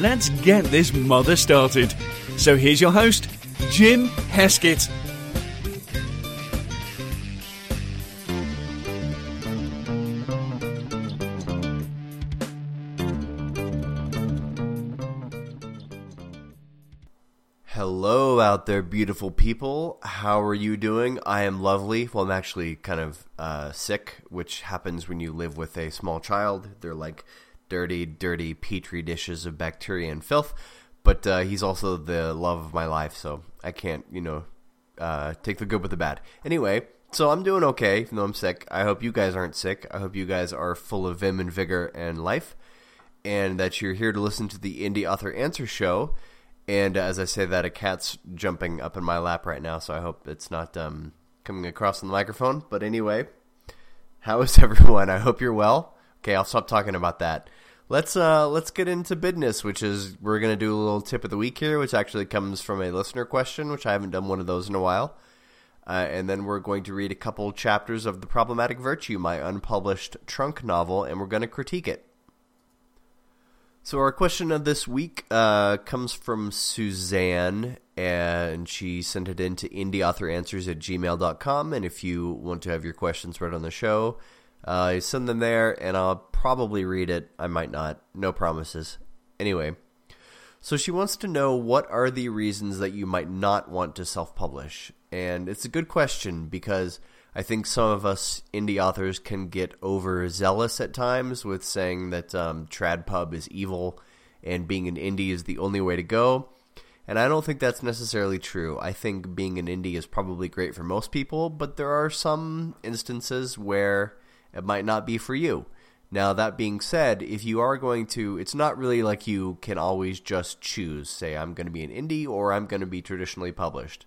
let's get this mother started. So here's your host, Jim Heskett. Hello out there, beautiful people. How are you doing? I am lovely. Well, I'm actually kind of uh, sick, which happens when you live with a small child. They're like dirty, dirty petri dishes of bacteria and filth. But uh, he's also the love of my life, so I can't, you know, uh, take the good with the bad. Anyway, so I'm doing okay, even though I'm sick. I hope you guys aren't sick. I hope you guys are full of vim and vigor and life, and that you're here to listen to the Indie Author Answer Show. And as I say that, a cat's jumping up in my lap right now, so I hope it's not um, coming across on the microphone. But anyway, how is everyone? I hope you're well. Okay, I'll stop talking about that. Let's uh, let's get into business, which is we're gonna do a little tip of the week here, which actually comes from a listener question, which I haven't done one of those in a while. Uh, and then we're going to read a couple chapters of The Problematic Virtue, my unpublished trunk novel, and we're going to critique it. So our question of this week uh, comes from Suzanne, and she sent it in to indieauthoranswers at gmail.com. And if you want to have your questions read on the show, uh, send them there, and I'll probably read it. I might not. No promises. Anyway, so she wants to know what are the reasons that you might not want to self-publish. And it's a good question because I think some of us indie authors can get overzealous at times with saying that um, TradPub is evil and being an indie is the only way to go. And I don't think that's necessarily true. I think being an indie is probably great for most people, but there are some instances where it might not be for you. Now, that being said, if you are going to, it's not really like you can always just choose, say, I'm going to be an indie or I'm going to be traditionally published.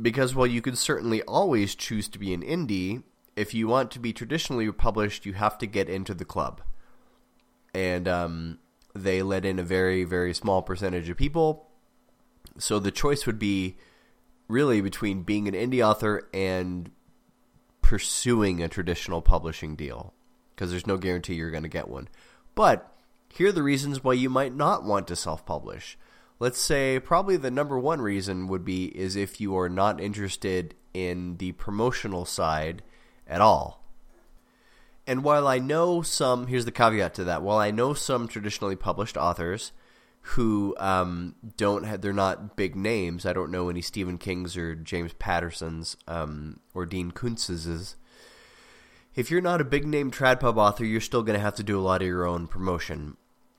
Because while you could certainly always choose to be an indie, if you want to be traditionally published, you have to get into the club. And um, they let in a very, very small percentage of people. So the choice would be really between being an indie author and pursuing a traditional publishing deal. Because there's no guarantee you're going to get one. But here are the reasons why you might not want to self-publish let's say probably the number one reason would be is if you are not interested in the promotional side at all. And while I know some, here's the caveat to that. While I know some traditionally published authors who um, don't have, they're not big names. I don't know any Stephen Kings or James Pattersons um, or Dean Koontzes. If you're not a big name TradPub author, you're still going to have to do a lot of your own promotion.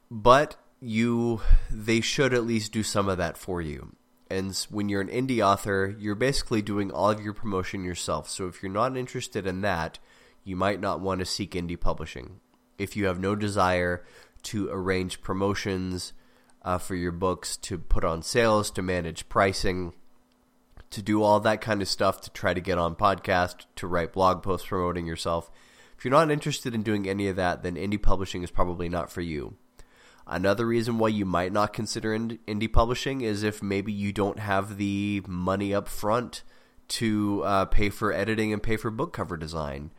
But you they should at least do some of that for you. And when you're an indie author, you're basically doing all of your promotion yourself. So if you're not interested in that, you might not want to seek indie publishing. If you have no desire to arrange promotions uh, for your books, to put on sales, to manage pricing, to do all that kind of stuff, to try to get on podcast, to write blog posts promoting yourself. If you're not interested in doing any of that, then indie publishing is probably not for you. Another reason why you might not consider indie publishing is if maybe you don't have the money up front to uh, pay for editing and pay for book cover design.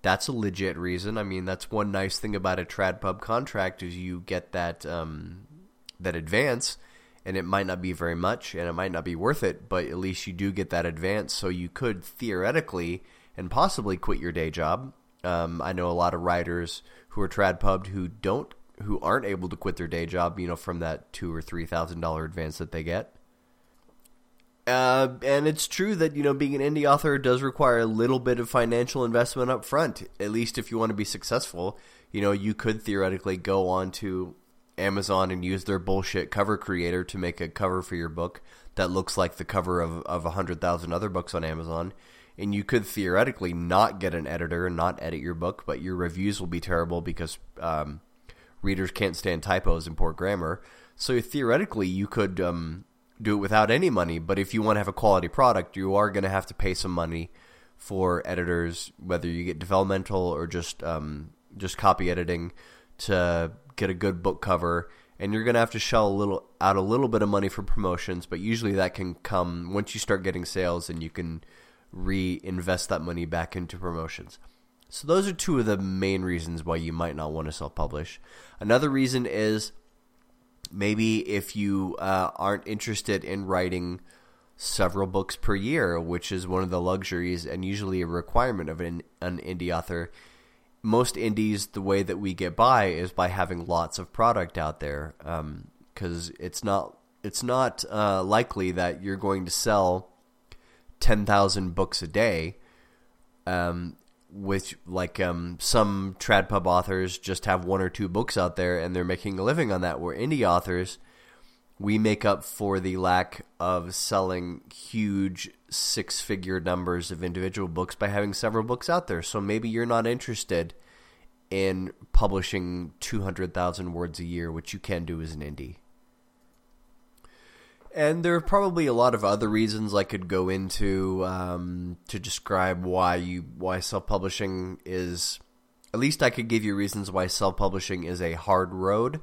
That's a legit reason. I mean, that's one nice thing about a TradPub contract is you get that um, that advance, and it might not be very much, and it might not be worth it, but at least you do get that advance, so you could theoretically and possibly quit your day job. Um, I know a lot of writers who are TradPubbed who don't who aren't able to quit their day job, you know, from that two or three thousand dollar advance that they get. Uh, and it's true that you know being an indie author does require a little bit of financial investment up front. At least if you want to be successful, you know you could theoretically go on to Amazon and use their bullshit cover creator to make a cover for your book that looks like the cover of of a hundred thousand other books on Amazon. And you could theoretically not get an editor and not edit your book, but your reviews will be terrible because um, readers can't stand typos and poor grammar. So theoretically, you could um, do it without any money. But if you want to have a quality product, you are going to have to pay some money for editors, whether you get developmental or just um, just copy editing, to get a good book cover. And you're going to have to shell a little out a little bit of money for promotions, but usually that can come once you start getting sales, and you can reinvest that money back into promotions. So those are two of the main reasons why you might not want to self-publish. Another reason is maybe if you uh, aren't interested in writing several books per year, which is one of the luxuries and usually a requirement of an, an indie author. Most indies, the way that we get by is by having lots of product out there, because um, it's not it's not uh, likely that you're going to sell ten thousand books a day. Um, with like um, some trad pub authors just have one or two books out there and they're making a living on that. Where indie authors, we make up for the lack of selling huge six figure numbers of individual books by having several books out there. So maybe you're not interested in publishing 200,000 words a year, which you can do as an indie. And there are probably a lot of other reasons I could go into um, to describe why you why self publishing is. At least I could give you reasons why self publishing is a hard road.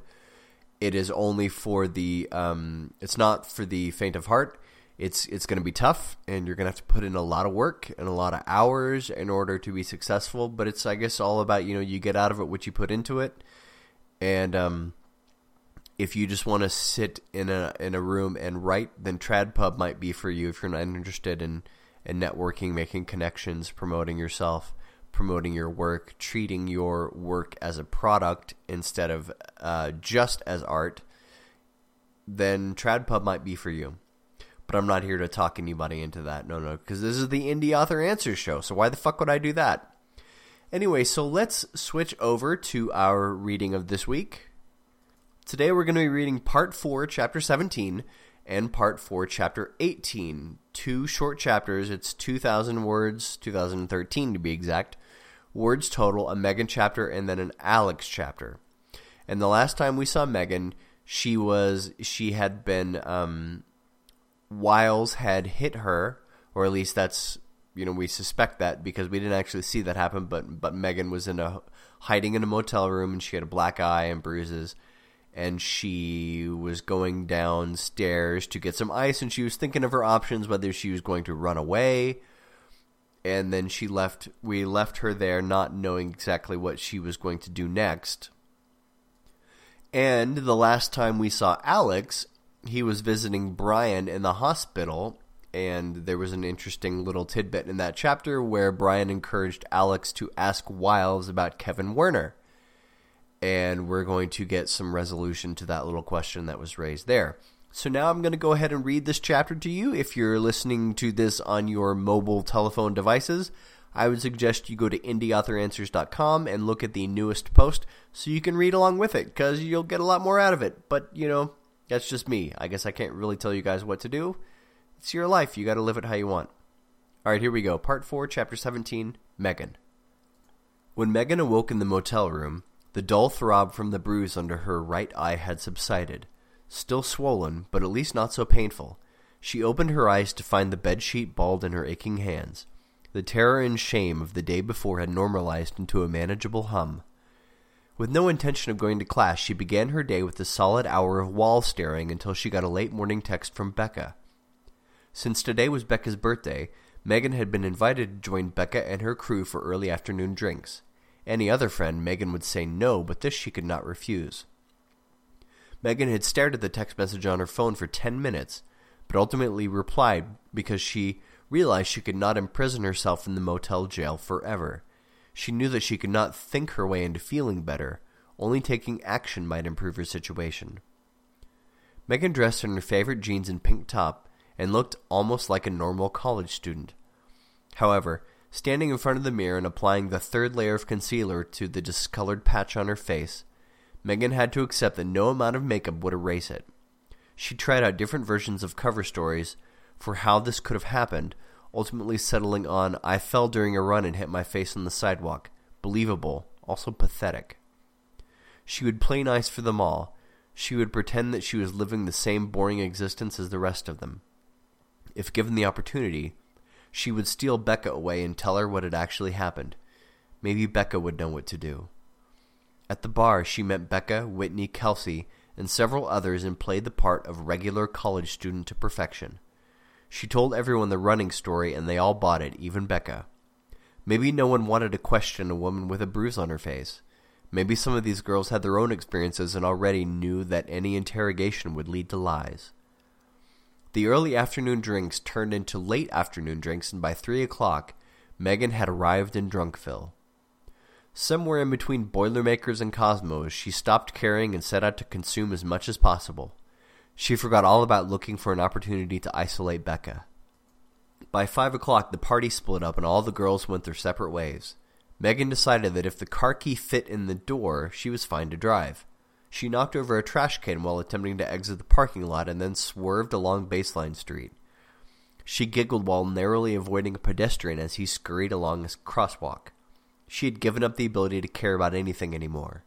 It is only for the. Um, it's not for the faint of heart. It's it's going to be tough, and you're going to have to put in a lot of work and a lot of hours in order to be successful. But it's I guess all about you know you get out of it what you put into it, and um, if you just want to sit in a in a room and write, then TradPub might be for you if you're not interested in, in networking, making connections, promoting yourself, promoting your work, treating your work as a product instead of uh, just as art, then TradPub might be for you. But I'm not here to talk anybody into that. No, no, because this is the Indie Author Answers show, so why the fuck would I do that? Anyway, so let's switch over to our reading of this week. Today we're going to be reading Part 4, Chapter 17, and Part 4, Chapter 18. Two short chapters. It's 2,000 words, 2013 to be exact. Words total, a Megan chapter, and then an Alex chapter. And the last time we saw Megan, she was she had been um, Wiles had hit her, or at least that's you know we suspect that because we didn't actually see that happen. But but Megan was in a hiding in a motel room and she had a black eye and bruises and she was going downstairs to get some ice and she was thinking of her options whether she was going to run away and then she left we left her there not knowing exactly what she was going to do next and the last time we saw Alex he was visiting Brian in the hospital and there was an interesting little tidbit in that chapter where Brian encouraged Alex to ask Wiles about Kevin Werner and we're going to get some resolution to that little question that was raised there. So now I'm going to go ahead and read this chapter to you. If you're listening to this on your mobile telephone devices, I would suggest you go to indieauthoranswers.com and look at the newest post so you can read along with it because you'll get a lot more out of it. But, you know, that's just me. I guess I can't really tell you guys what to do. It's your life. You got to live it how you want. All right, here we go. Part 4, Chapter 17, Megan. When Megan awoke in the motel room, the dull throb from the bruise under her right eye had subsided. Still swollen, but at least not so painful. She opened her eyes to find the bedsheet balled in her aching hands. The terror and shame of the day before had normalized into a manageable hum. With no intention of going to class, she began her day with a solid hour of wall staring until she got a late morning text from Becca. Since today was Becca's birthday, Megan had been invited to join Becca and her crew for early afternoon drinks. Any other friend, Megan would say no, but this she could not refuse. Megan had stared at the text message on her phone for ten minutes, but ultimately replied because she realized she could not imprison herself in the motel jail forever. She knew that she could not think her way into feeling better. Only taking action might improve her situation. Megan dressed in her favorite jeans and pink top and looked almost like a normal college student. However, Standing in front of the mirror and applying the third layer of concealer to the discolored patch on her face, Megan had to accept that no amount of makeup would erase it. She tried out different versions of cover stories for how this could have happened, ultimately settling on I fell during a run and hit my face on the sidewalk. Believable, also pathetic. She would play nice for them all. She would pretend that she was living the same boring existence as the rest of them. If given the opportunity, she would steal Becca away and tell her what had actually happened. Maybe Becca would know what to do. At the bar, she met Becca, Whitney, Kelsey, and several others and played the part of regular college student to perfection. She told everyone the running story and they all bought it, even Becca. Maybe no one wanted to question a woman with a bruise on her face. Maybe some of these girls had their own experiences and already knew that any interrogation would lead to lies. The early afternoon drinks turned into late afternoon drinks, and by three o'clock, Megan had arrived in Drunkville. Somewhere in between Boilermakers and Cosmos, she stopped caring and set out to consume as much as possible. She forgot all about looking for an opportunity to isolate Becca. By five o'clock, the party split up and all the girls went their separate ways. Megan decided that if the car key fit in the door, she was fine to drive. She knocked over a trash can while attempting to exit the parking lot and then swerved along Baseline Street. She giggled while narrowly avoiding a pedestrian as he scurried along a crosswalk. She had given up the ability to care about anything anymore.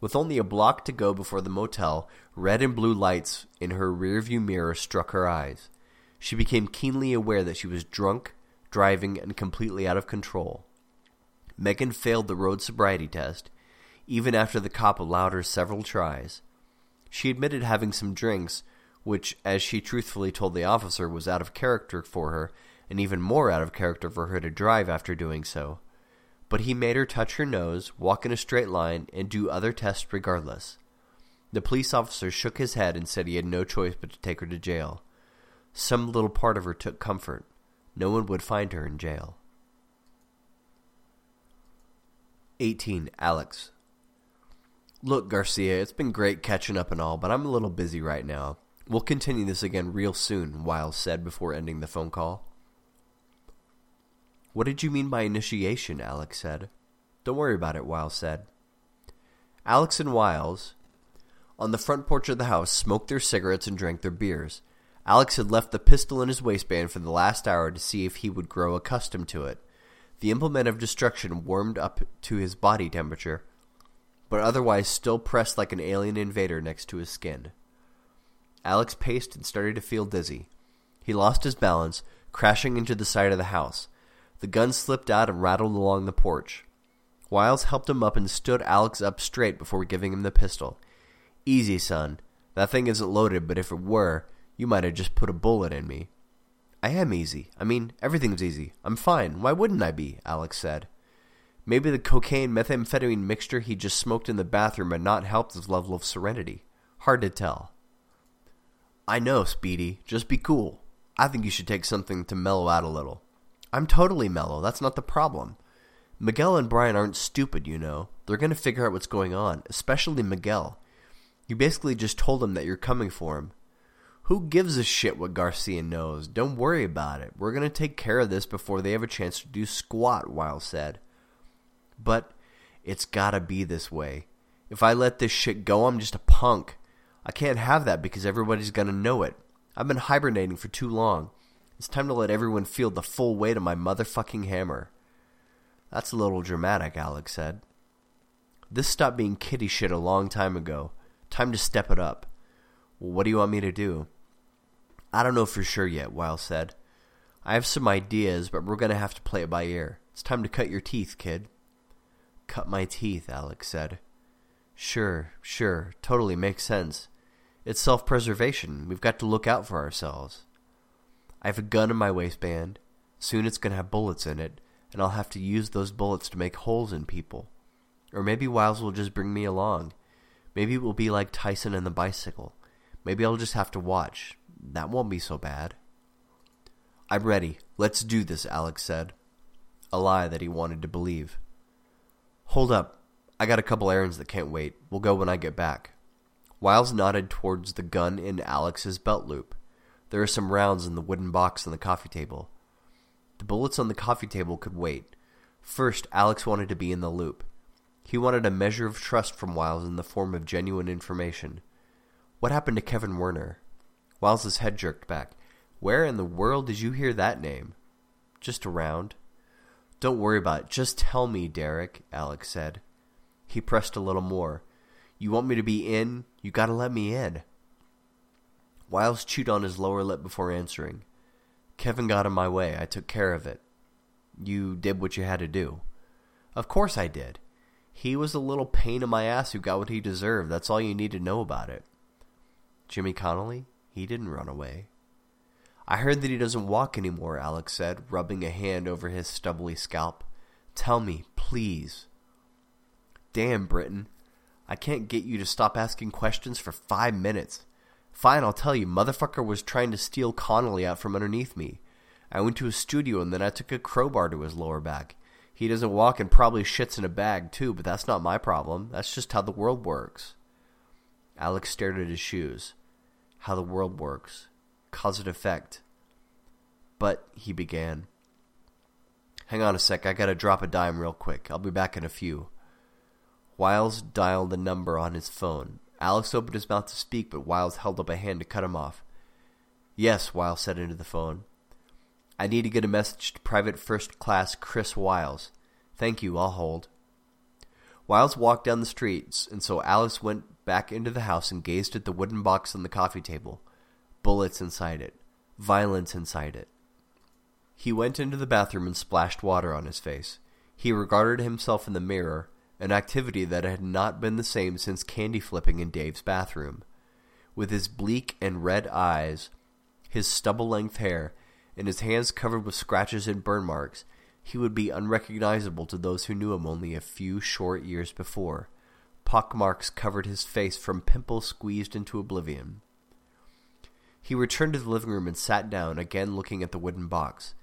With only a block to go before the motel, red and blue lights in her rearview mirror struck her eyes. She became keenly aware that she was drunk, driving, and completely out of control. Megan failed the road sobriety test, even after the cop allowed her several tries. She admitted having some drinks, which, as she truthfully told the officer, was out of character for her, and even more out of character for her to drive after doing so but he made her touch her nose, walk in a straight line, and do other tests regardless. The police officer shook his head and said he had no choice but to take her to jail. Some little part of her took comfort. No one would find her in jail. 18. Alex Look, Garcia, it's been great catching up and all, but I'm a little busy right now. We'll continue this again real soon, Wiles said before ending the phone call. What did you mean by initiation? Alex said. Don't worry about it, Wiles said. Alex and Wiles, on the front porch of the house, smoked their cigarettes and drank their beers. Alex had left the pistol in his waistband for the last hour to see if he would grow accustomed to it. The implement of destruction warmed up to his body temperature, but otherwise still pressed like an alien invader next to his skin. Alex paced and started to feel dizzy. He lost his balance, crashing into the side of the house. The gun slipped out and rattled along the porch. Wiles helped him up and stood Alex up straight before giving him the pistol. Easy, son. That thing isn't loaded, but if it were, you might have just put a bullet in me. I am easy. I mean, everything's easy. I'm fine. Why wouldn't I be? Alex said. Maybe the cocaine methamphetamine mixture he just smoked in the bathroom had not helped his level of serenity. Hard to tell. I know, Speedy. Just be cool. I think you should take something to mellow out a little. I'm totally mellow. That's not the problem. Miguel and Brian aren't stupid, you know. They're going to figure out what's going on, especially Miguel. You basically just told him that you're coming for him. Who gives a shit what Garcia knows? Don't worry about it. We're going to take care of this before they have a chance to do squat, Wiles said. But it's got to be this way. If I let this shit go, I'm just a punk. I can't have that because everybody's going to know it. I've been hibernating for too long. It's time to let everyone feel the full weight of my motherfucking hammer. That's a little dramatic, Alex said. This stopped being kitty shit a long time ago. Time to step it up. Well, what do you want me to do? I don't know for sure yet, Wiles said. I have some ideas, but we're going to have to play it by ear. It's time to cut your teeth, kid. Cut my teeth, Alex said. Sure, sure, totally makes sense. It's self-preservation. We've got to look out for ourselves. I have a gun in my waistband. Soon it's going to have bullets in it, and I'll have to use those bullets to make holes in people. Or maybe Wiles will just bring me along. Maybe it will be like Tyson and the bicycle. Maybe I'll just have to watch. That won't be so bad. I'm ready. Let's do this, Alex said. A lie that he wanted to believe. Hold up. I got a couple errands that can't wait. We'll go when I get back. Wiles nodded towards the gun in Alex's belt loop. There are some rounds in the wooden box on the coffee table. The bullets on the coffee table could wait. First, Alex wanted to be in the loop. He wanted a measure of trust from Wiles in the form of genuine information. What happened to Kevin Werner? Wiles's head jerked back. Where in the world did you hear that name? Just around. Don't worry about it. Just tell me, Derek, Alex said. He pressed a little more. You want me to be in? You gotta let me in. Wiles chewed on his lower lip before answering. Kevin got in my way. I took care of it. You did what you had to do. Of course I did. He was a little pain in my ass who got what he deserved. That's all you need to know about it. Jimmy Connolly? He didn't run away. I heard that he doesn't walk anymore, Alex said, rubbing a hand over his stubbly scalp. Tell me, please. Damn, Britton. I can't get you to stop asking questions for five minutes. Fine, I'll tell you. Motherfucker was trying to steal Connolly out from underneath me. I went to his studio and then I took a crowbar to his lower back. He doesn't walk and probably shits in a bag too, but that's not my problem. That's just how the world works. Alex stared at his shoes. How the world works. Cause and effect. But, he began. Hang on a sec, I gotta drop a dime real quick. I'll be back in a few. Wiles dialed a number on his phone. Alex opened his mouth to speak, but Wiles held up a hand to cut him off. Yes, Wiles said into the phone. I need to get a message to Private First Class Chris Wiles. Thank you, I'll hold. Wiles walked down the streets, and so Alex went back into the house and gazed at the wooden box on the coffee table. Bullets inside it. Violence inside it. He went into the bathroom and splashed water on his face. He regarded himself in the mirror, an activity that had not been the same since candy flipping in Dave's bathroom. With his bleak and red eyes, his stubble-length hair, and his hands covered with scratches and burn marks, he would be unrecognizable to those who knew him only a few short years before. Pock marks covered his face from pimples squeezed into oblivion. He returned to the living room and sat down, again looking at the wooden box.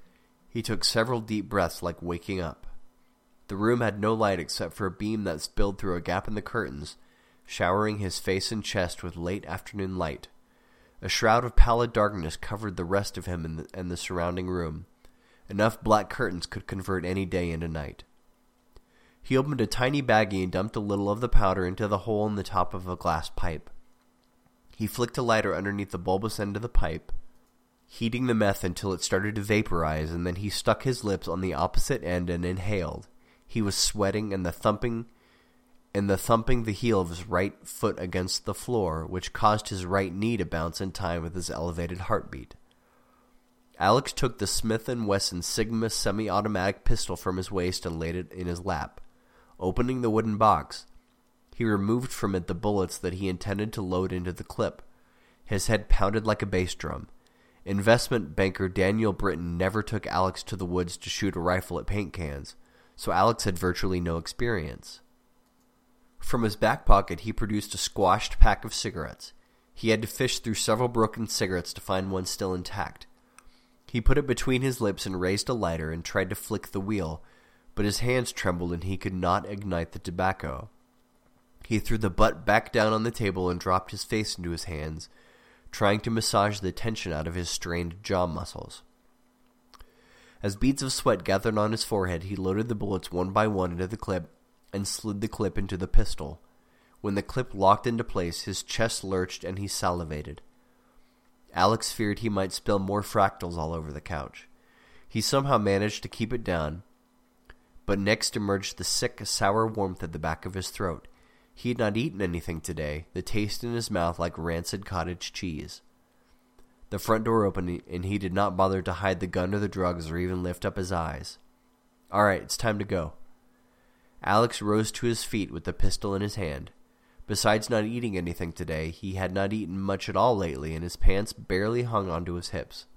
He took several deep breaths like waking up. The room had no light except for a beam that spilled through a gap in the curtains, showering his face and chest with late afternoon light. A shroud of pallid darkness covered the rest of him and the, and the surrounding room. Enough black curtains could convert any day into night. He opened a tiny baggie and dumped a little of the powder into the hole in the top of a glass pipe. He flicked a lighter underneath the bulbous end of the pipe, heating the meth until it started to vaporize, and then he stuck his lips on the opposite end and inhaled. He was sweating and the thumping and the thumping the heel of his right foot against the floor, which caused his right knee to bounce in time with his elevated heartbeat. Alex took the Smith & Wesson Sigma semi-automatic pistol from his waist and laid it in his lap. Opening the wooden box, he removed from it the bullets that he intended to load into the clip. His head pounded like a bass drum. Investment banker Daniel Britton never took Alex to the woods to shoot a rifle at paint cans, so Alex had virtually no experience. From his back pocket, he produced a squashed pack of cigarettes. He had to fish through several broken cigarettes to find one still intact. He put it between his lips and raised a lighter and tried to flick the wheel, but his hands trembled and he could not ignite the tobacco. He threw the butt back down on the table and dropped his face into his hands, trying to massage the tension out of his strained jaw muscles. As beads of sweat gathered on his forehead, he loaded the bullets one by one into the clip and slid the clip into the pistol. When the clip locked into place, his chest lurched and he salivated. Alex feared he might spill more fractals all over the couch. He somehow managed to keep it down, but next emerged the sick, sour warmth at the back of his throat. He had not eaten anything today, the taste in his mouth like rancid cottage cheese. The front door opened, and he did not bother to hide the gun or the drugs or even lift up his eyes. All right, it's time to go. Alex rose to his feet with the pistol in his hand. Besides not eating anything today, he had not eaten much at all lately, and his pants barely hung onto his hips.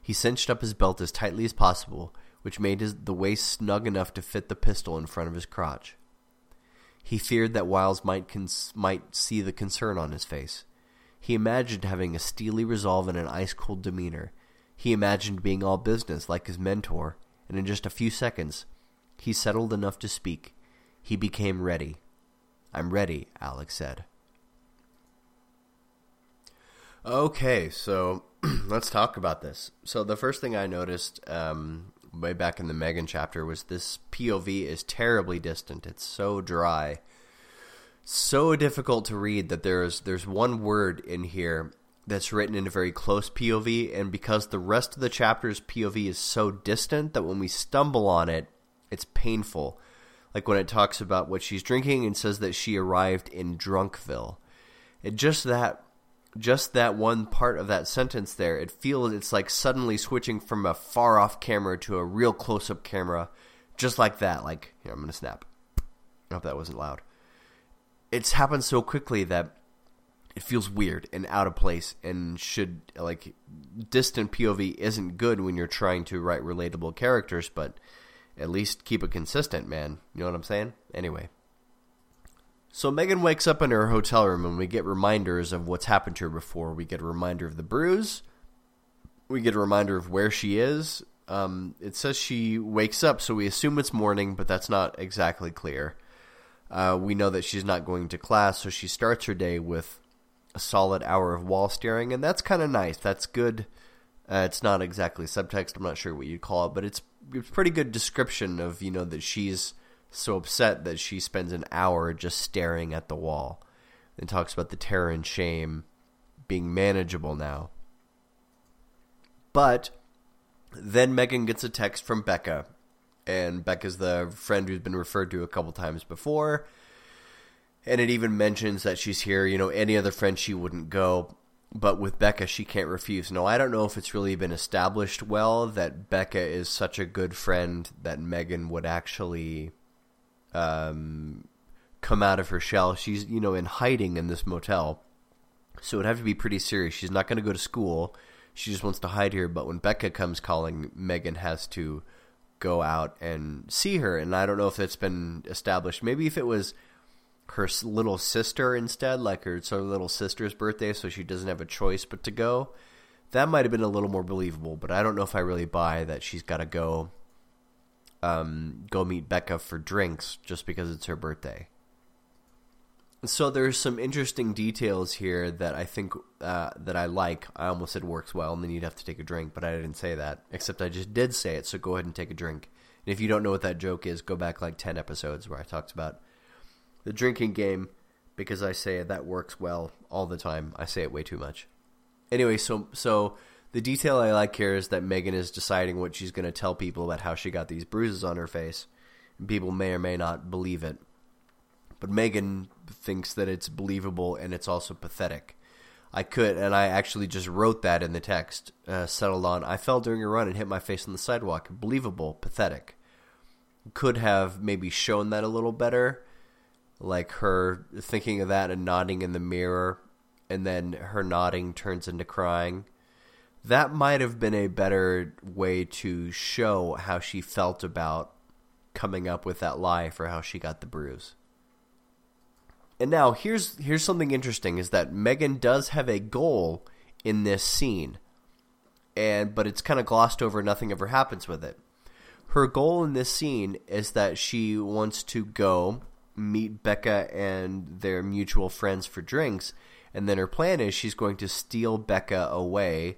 He cinched up his belt as tightly as possible, which made his, the waist snug enough to fit the pistol in front of his crotch. He feared that Wiles might, might see the concern on his face. He imagined having a steely resolve and an ice-cold demeanor. He imagined being all business like his mentor, and in just a few seconds, he settled enough to speak. He became ready. I'm ready, Alex said. Okay, so let's talk about this. So the first thing I noticed um, way back in the Megan chapter was this POV is terribly distant. It's so dry, so difficult to read that there's there's one word in here that's written in a very close POV, and because the rest of the chapter's POV is so distant that when we stumble on it, it's painful. Like when it talks about what she's drinking and says that she arrived in Drunkville. It just that just that one part of that sentence there, it feels it's like suddenly switching from a far off camera to a real close up camera, just like that. Like, here, I'm gonna snap. I hope that wasn't loud. It's happened so quickly that it feels weird and out of place and should like distant POV isn't good when you're trying to write relatable characters, but at least keep it consistent, man. You know what I'm saying? Anyway. So Megan wakes up in her hotel room and we get reminders of what's happened to her before. We get a reminder of the bruise. We get a reminder of where she is. Um, it says she wakes up, so we assume it's morning, but that's not exactly clear. Uh, we know that she's not going to class, so she starts her day with a solid hour of wall staring, and that's kind of nice. That's good. Uh, it's not exactly subtext. I'm not sure what you'd call it, but it's it's pretty good description of you know that she's so upset that she spends an hour just staring at the wall, and talks about the terror and shame being manageable now. But then Megan gets a text from Becca, and Becca's the friend who's been referred to a couple times before and it even mentions that she's here. You know, any other friend she wouldn't go, but with Becca she can't refuse. No, I don't know if it's really been established well that Becca is such a good friend that Megan would actually um, come out of her shell. She's you know in hiding in this motel, so it'd have to be pretty serious. She's not going to go to school. She just wants to hide here. But when Becca comes calling, Megan has to go out and see her. And I don't know if that's been established. Maybe if it was her little sister instead, like her of little sister's birthday, so she doesn't have a choice but to go. That might have been a little more believable, but I don't know if I really buy that she's got to go um, go meet Becca for drinks just because it's her birthday. So there's some interesting details here that I think uh, that I like. I almost said works well, and then you'd have to take a drink, but I didn't say that. Except I just did say it. So go ahead and take a drink. And if you don't know what that joke is, go back like ten episodes where I talked about the drinking game because I say that works well all the time. I say it way too much. Anyway, so so the detail I like here is that Megan is deciding what she's going to tell people about how she got these bruises on her face. And people may or may not believe it. But Megan thinks that it's believable and it's also pathetic. I could, and I actually just wrote that in the text, uh, settled on, I fell during a run and hit my face on the sidewalk. Believable, pathetic. Could have maybe shown that a little better like her thinking of that and nodding in the mirror and then her nodding turns into crying that might have been a better way to show how she felt about coming up with that lie for how she got the bruise and now here's here's something interesting is that Megan does have a goal in this scene and but it's kind of glossed over nothing ever happens with it her goal in this scene is that she wants to go meet Becca and their mutual friends for drinks. And then her plan is she's going to steal Becca away,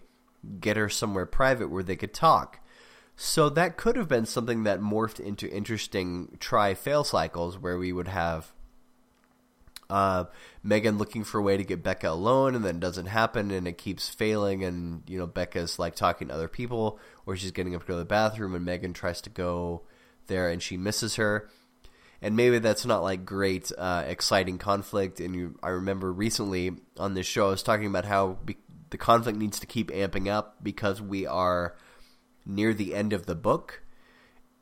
get her somewhere private where they could talk. So that could have been something that morphed into interesting try-fail cycles where we would have uh, Megan looking for a way to get Becca alone and then doesn't happen and it keeps failing and, you know, Becca's like talking to other people or she's getting up to go to the bathroom and Megan tries to go there and she misses her and maybe that's not like great, uh, exciting conflict. And you, I remember recently on this show, I was talking about how be- the conflict needs to keep amping up because we are near the end of the book,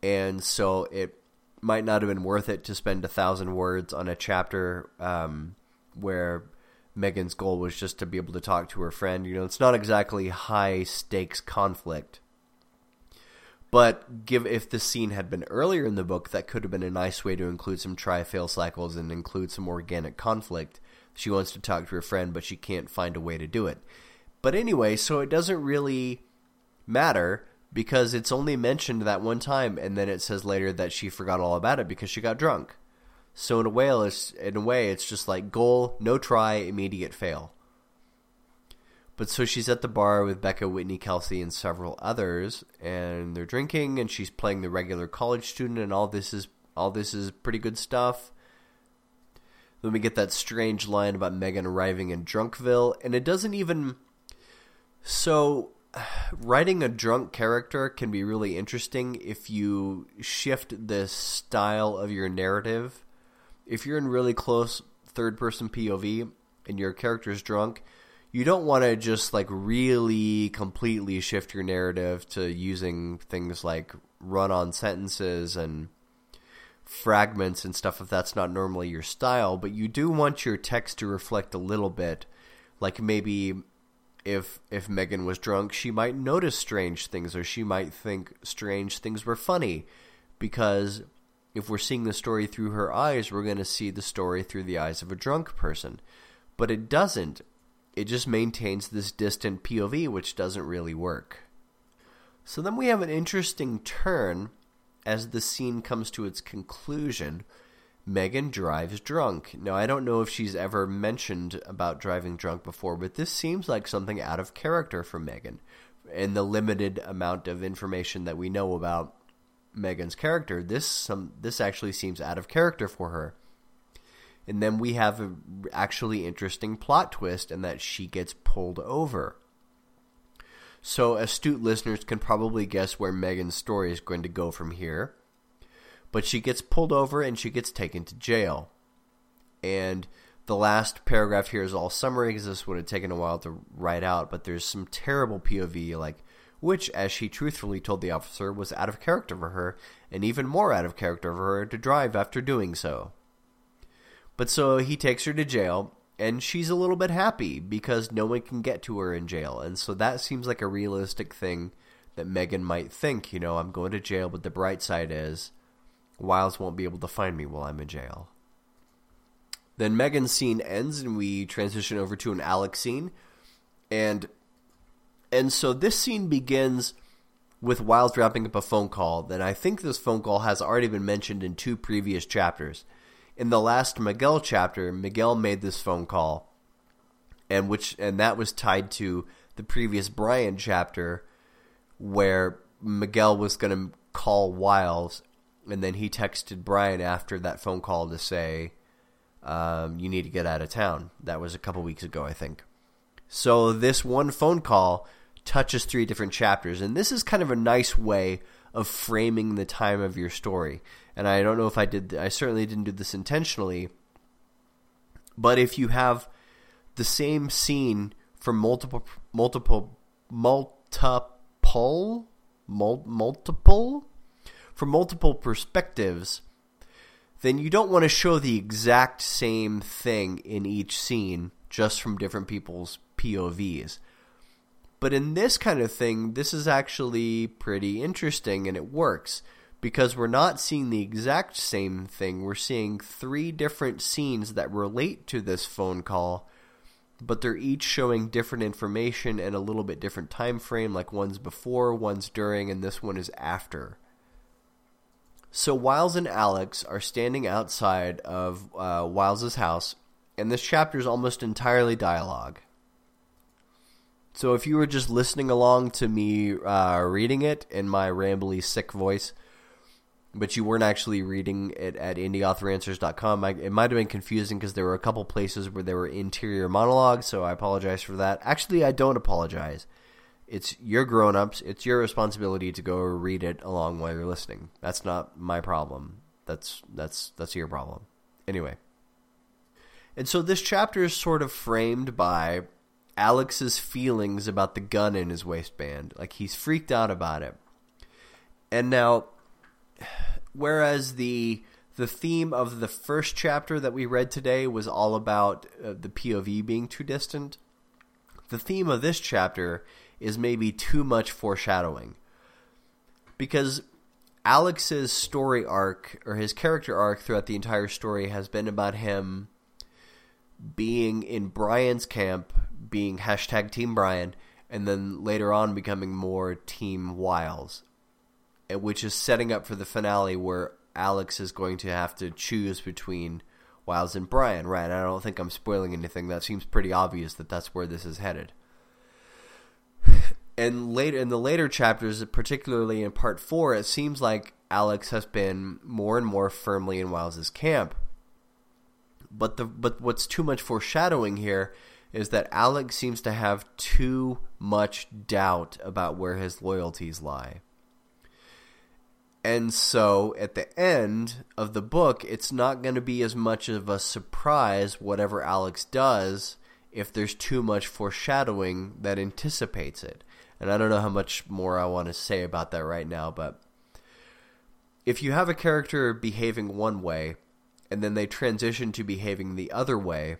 and so it might not have been worth it to spend a thousand words on a chapter um, where Megan's goal was just to be able to talk to her friend. You know, it's not exactly high stakes conflict. But give if the scene had been earlier in the book, that could have been a nice way to include some try-fail cycles and include some organic conflict. She wants to talk to her friend, but she can't find a way to do it. But anyway, so it doesn't really matter because it's only mentioned that one time, and then it says later that she forgot all about it because she got drunk. So in a way, it's, in a way, it's just like goal, no try, immediate fail. But so she's at the bar with Becca, Whitney, Kelsey, and several others, and they're drinking, and she's playing the regular college student, and all this is all this is pretty good stuff. Then we get that strange line about Megan arriving in Drunkville, and it doesn't even. So writing a drunk character can be really interesting if you shift the style of your narrative. If you're in really close third person POV and your character is drunk, you don't want to just like really completely shift your narrative to using things like run on sentences and fragments and stuff if that's not normally your style, but you do want your text to reflect a little bit. Like maybe if if Megan was drunk, she might notice strange things or she might think strange things were funny because if we're seeing the story through her eyes, we're going to see the story through the eyes of a drunk person. But it doesn't. It just maintains this distant POV, which doesn't really work. So then we have an interesting turn as the scene comes to its conclusion. Megan drives drunk. Now, I don't know if she's ever mentioned about driving drunk before, but this seems like something out of character for Megan. In the limited amount of information that we know about Megan's character, this some this actually seems out of character for her. And then we have a actually interesting plot twist in that she gets pulled over. So astute listeners can probably guess where Megan's story is going to go from here. But she gets pulled over and she gets taken to jail. And the last paragraph here is all summary because this would have taken a while to write out, but there's some terrible POV, like which, as she truthfully told the officer, was out of character for her, and even more out of character for her to drive after doing so. But so he takes her to jail, and she's a little bit happy because no one can get to her in jail. And so that seems like a realistic thing that Megan might think, you know, I'm going to jail, but the bright side is Wiles won't be able to find me while I'm in jail. Then Megan's scene ends and we transition over to an Alex scene. And and so this scene begins with Wiles wrapping up a phone call that I think this phone call has already been mentioned in two previous chapters in the last Miguel chapter, Miguel made this phone call, and which and that was tied to the previous Brian chapter, where Miguel was going to call Wiles, and then he texted Brian after that phone call to say, um, "You need to get out of town." That was a couple weeks ago, I think. So this one phone call touches three different chapters, and this is kind of a nice way of framing the time of your story and I don't know if I did. I certainly didn't do this intentionally. But if you have the same scene for multiple, multiple, multiple, mul multiple, from multiple perspectives, then you don't want to show the exact same thing in each scene just from different people's POVs. But in this kind of thing, this is actually pretty interesting and it works because we're not seeing the exact same thing. We're seeing three different scenes that relate to this phone call, but they're each showing different information and a little bit different time frame, like one's before, one's during, and this one is after. So Wiles and Alex are standing outside of uh, Wiles's house, and this chapter is almost entirely dialogue. So if you were just listening along to me uh, reading it in my rambly, sick voice, but you weren't actually reading it at indieauthoranswers.com. It might have been confusing because there were a couple places where there were interior monologues, so I apologize for that. Actually, I don't apologize. It's your grown-ups. It's your responsibility to go read it along while you're listening. That's not my problem. That's that's that's your problem. Anyway. And so this chapter is sort of framed by Alex's feelings about the gun in his waistband. Like he's freaked out about it. And now whereas the the theme of the first chapter that we read today was all about uh, the POV being too distant, the theme of this chapter is maybe too much foreshadowing. Because Alex's story arc, or his character arc throughout the entire story, has been about him being in Brian's camp, being hashtag Team Brian, and then later on becoming more Team Wiles which is setting up for the finale where Alex is going to have to choose between Wiles and Brian, right? I don't think I'm spoiling anything. That seems pretty obvious that that's where this is headed. And later in the later chapters, particularly in part four, it seems like Alex has been more and more firmly in Wiles's camp. But the but what's too much foreshadowing here is that Alex seems to have too much doubt about where his loyalties lie. And so at the end of the book, it's not going to be as much of a surprise whatever Alex does if there's too much foreshadowing that anticipates it. And I don't know how much more I want to say about that right now, but if you have a character behaving one way and then they transition to behaving the other way,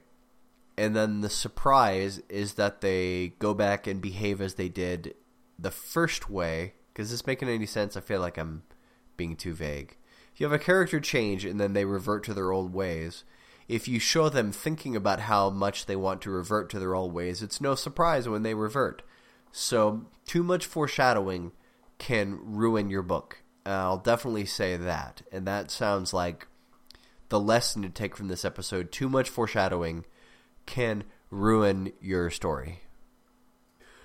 and then the surprise is that they go back and behave as they did the first way, because this making any sense? I feel like I'm being too vague. If you have a character change and then they revert to their old ways, if you show them thinking about how much they want to revert to their old ways, it's no surprise when they revert. So, too much foreshadowing can ruin your book. I'll definitely say that. And that sounds like the lesson to take from this episode. Too much foreshadowing can ruin your story.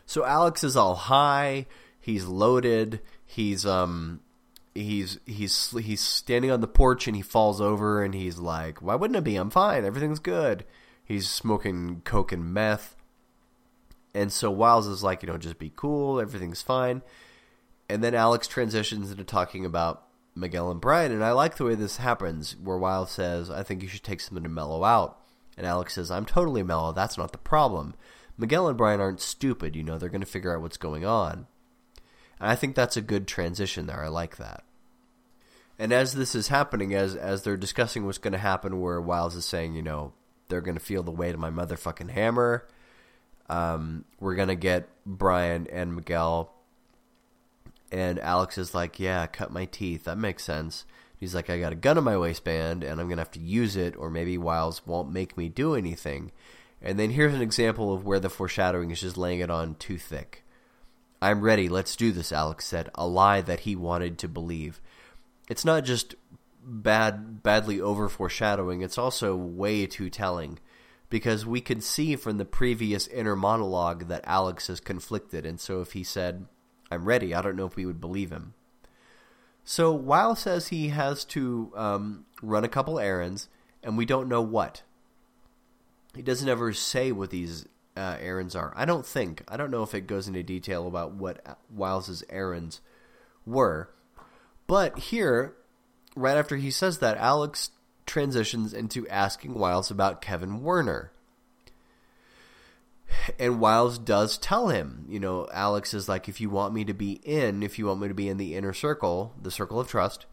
So Alex is all high, he's loaded, he's um he's he's he's standing on the porch and he falls over and he's like, "Why wouldn't it be? I'm fine. Everything's good." He's smoking coke and meth. And so Wiles is like, you know, just be cool, everything's fine. And then Alex transitions into talking about Miguel and Brian, and I like the way this happens, where Wiles says, I think you should take something to mellow out. And Alex says, I'm totally mellow, that's not the problem. Miguel and Brian aren't stupid, you know, they're going to figure out what's going on. And I think that's a good transition there. I like that. And as this is happening, as as they're discussing what's going to happen, where Wiles is saying, you know, they're going to feel the weight of my motherfucking hammer. Um, we're going to get Brian and Miguel. And Alex is like, yeah, cut my teeth. That makes sense. He's like, I got a gun in my waistband, and I'm going to have to use it, or maybe Wiles won't make me do anything. And then here's an example of where the foreshadowing is just laying it on too thick. I'm ready, let's do this, Alex said, a lie that he wanted to believe it's not just bad badly over foreshadowing it's also way too telling because we can see from the previous inner monologue that Alex is conflicted and so if he said I'm ready I don't know if we would believe him. So Wiles says he has to um, run a couple errands and we don't know what. He doesn't ever say what these uh, errands are. I don't think I don't know if it goes into detail about what Wiles's errands were but here, right after he says that, Alex transitions into asking Wiles about Kevin Werner. And Wiles does tell him, you know, Alex is like, if you want me to be in, if you want me to be in the inner circle, the circle of trust,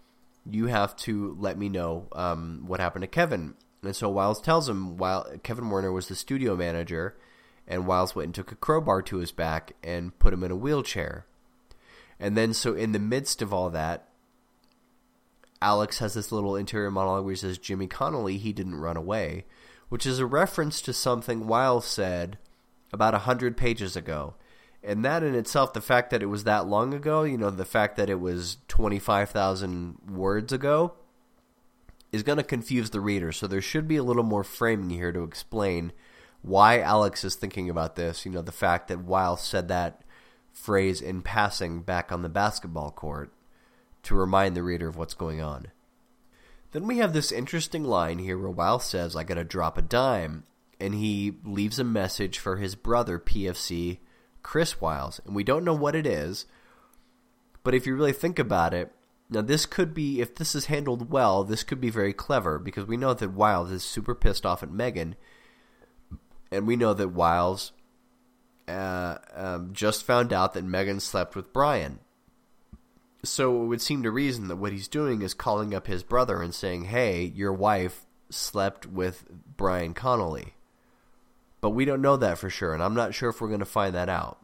you have to let me know um, what happened to Kevin. And so Wiles tells him, while Kevin Werner was the studio manager, and Wiles went and took a crowbar to his back and put him in a wheelchair. And then so in the midst of all that, Alex has this little interior monologue where he says, Jimmy Connolly, he didn't run away, which is a reference to something Wiles said about a hundred pages ago. And that in itself, the fact that it was that long ago, you know, the fact that it was 25,000 words ago, is going to confuse the reader. So there should be a little more framing here to explain why Alex is thinking about this. You know, the fact that Wiles said that phrase in passing back on the basketball court to remind the reader of what's going on. Then we have this interesting line here where Wiles says, I gotta drop a dime, and he leaves a message for his brother, PFC, Chris Wiles. And we don't know what it is, but if you really think about it, now this could be, if this is handled well, this could be very clever, because we know that Wiles is super pissed off at Megan, and we know that Wiles uh, um, just found out that Megan slept with Brian. So it would seem to reason that what he's doing is calling up his brother and saying, hey, your wife slept with Brian Connolly. But we don't know that for sure, and I'm not sure if we're going to find that out.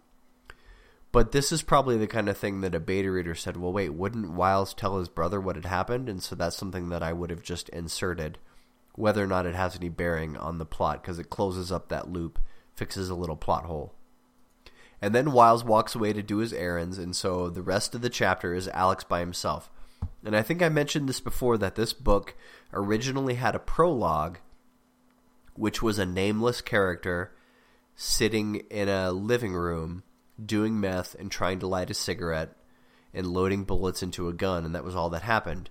But this is probably the kind of thing that a beta reader said, well, wait, wouldn't Wiles tell his brother what had happened? And so that's something that I would have just inserted, whether or not it has any bearing on the plot, because it closes up that loop, fixes a little plot hole. And then Wiles walks away to do his errands, and so the rest of the chapter is Alex by himself. And I think I mentioned this before that this book originally had a prologue, which was a nameless character sitting in a living room doing meth and trying to light a cigarette and loading bullets into a gun, and that was all that happened.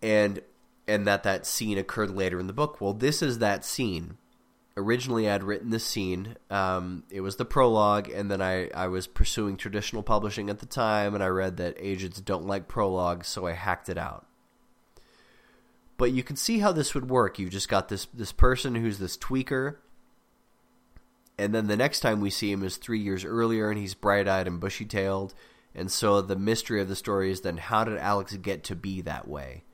And and that that scene occurred later in the book. Well, this is that scene originally I'd written this scene. Um, it was the prologue, and then I, I was pursuing traditional publishing at the time, and I read that agents don't like prologues, so I hacked it out. But you can see how this would work. You've just got this this person who's this tweaker, and then the next time we see him is three years earlier, and he's bright eyed and bushy tailed. And so the mystery of the story is then how did Alex get to be that way?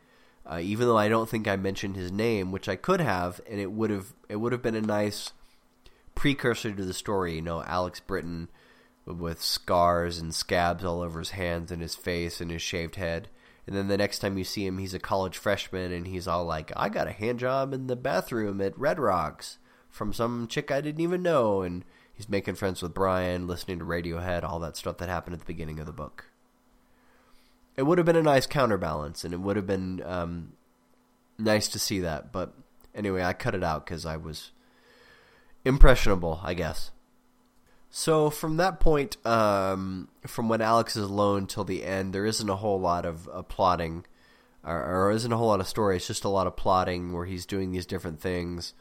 Uh, even though I don't think I mentioned his name, which I could have, and it would have it would have been a nice precursor to the story. You know, Alex Britton with scars and scabs all over his hands and his face and his shaved head. And then the next time you see him, he's a college freshman and he's all like, I got a hand job in the bathroom at Red Rocks from some chick I didn't even know. And he's making friends with Brian, listening to Radiohead, all that stuff that happened at the beginning of the book it would have been a nice counterbalance, and it would have been um, nice to see that. But anyway, I cut it out because I was impressionable, I guess. So from that point, um, from when Alex is alone till the end, there isn't a whole lot of uh, plotting, or, or isn't a whole lot of story. It's just a lot of plotting where he's doing these different things,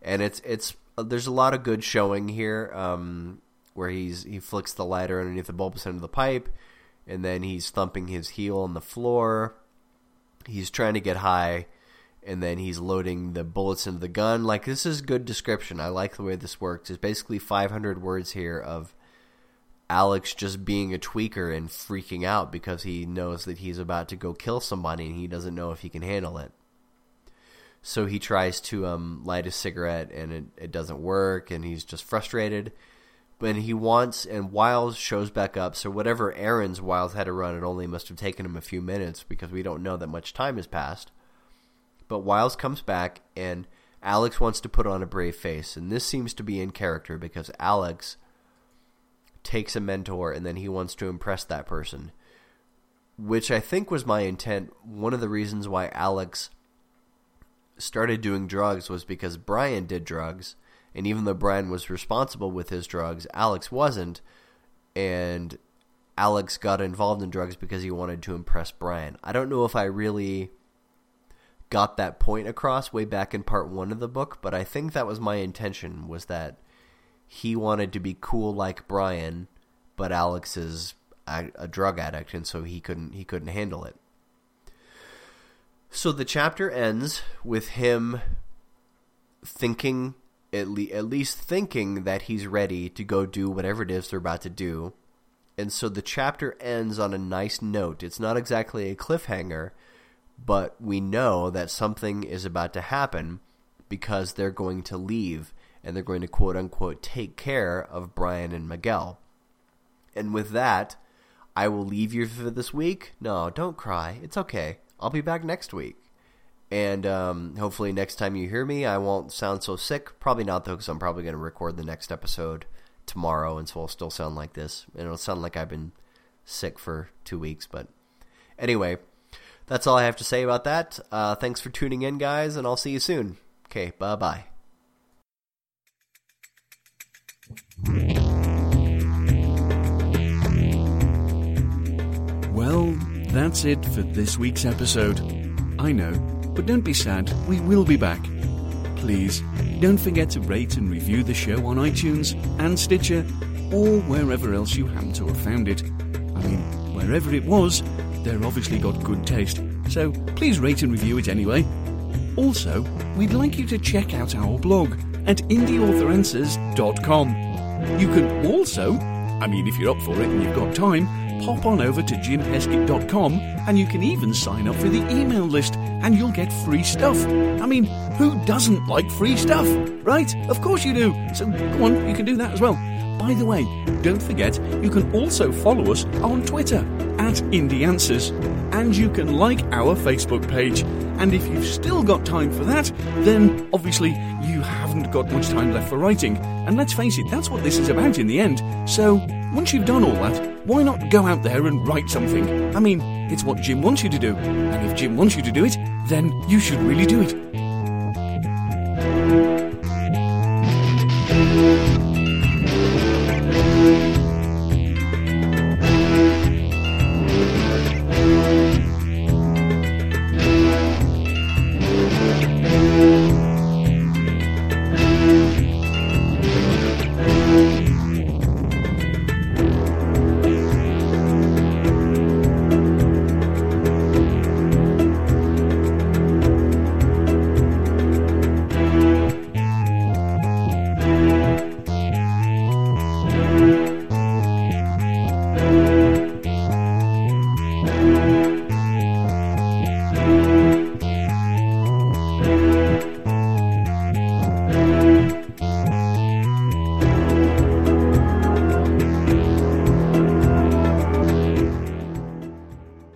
and it's it's uh, there's a lot of good showing here. Um, where he's he flicks the lighter underneath the bulbous end of the pipe and then he's thumping his heel on the floor. He's trying to get high, and then he's loading the bullets into the gun. Like this is good description. I like the way this works. It's basically 500 words here of Alex just being a tweaker and freaking out because he knows that he's about to go kill somebody and he doesn't know if he can handle it. So he tries to um, light a cigarette and it, it doesn't work and he's just frustrated but he wants and Wiles shows back up. So whatever errands Wiles had to run, it only must have taken him a few minutes because we don't know that much time has passed. But Wiles comes back and Alex wants to put on a brave face, and this seems to be in character because Alex takes a mentor and then he wants to impress that person, which I think was my intent. One of the reasons why Alex started doing drugs was because Brian did drugs and even though Brian was responsible with his drugs, Alex wasn't. And Alex got involved in drugs because he wanted to impress Brian. I don't know if I really got that point across way back in part one of the book, but I think that was my intention, was that he wanted to be cool like Brian, but Alex is a, a drug addict, and so he couldn't he couldn't handle it. So the chapter ends with him thinking at, le- at least thinking that he's ready to go do whatever it is they're about to do. And so the chapter ends on a nice note. It's not exactly a cliffhanger, but we know that something is about to happen because they're going to leave and they're going to quote unquote take care of Brian and Miguel. And with that, I will leave you for this week. No, don't cry. It's okay. I'll be back next week. And um, hopefully, next time you hear me, I won't sound so sick. Probably not, though, because I'm probably going to record the next episode tomorrow, and so I'll still sound like this. And it'll sound like I've been sick for two weeks. But anyway, that's all I have to say about that. Uh, thanks for tuning in, guys, and I'll see you soon. Okay, bye bye. Well, that's it for this week's episode. I know but don't be sad, we will be back. Please, don't forget to rate and review the show on iTunes and Stitcher, or wherever else you happen to have found it. I mean, wherever it was, they're obviously got good taste, so please rate and review it anyway. Also, we'd like you to check out our blog at indieauthoranswers.com. You can also, I mean, if you're up for it and you've got time, pop on over to jimheskett.com and you can even sign up for the email list and you'll get free stuff. I mean, who doesn't like free stuff, right? Of course you do. So go on, you can do that as well. By the way, don't forget, you can also follow us on Twitter at Indie Answers, and you can like our Facebook page. And if you've still got time for that, then obviously you haven't got much time left for writing. And let's face it, that's what this is about in the end. So once you've done all that, why not go out there and write something? I mean, it's what Jim wants you to do. And if Jim wants you to do it, then you should really do it.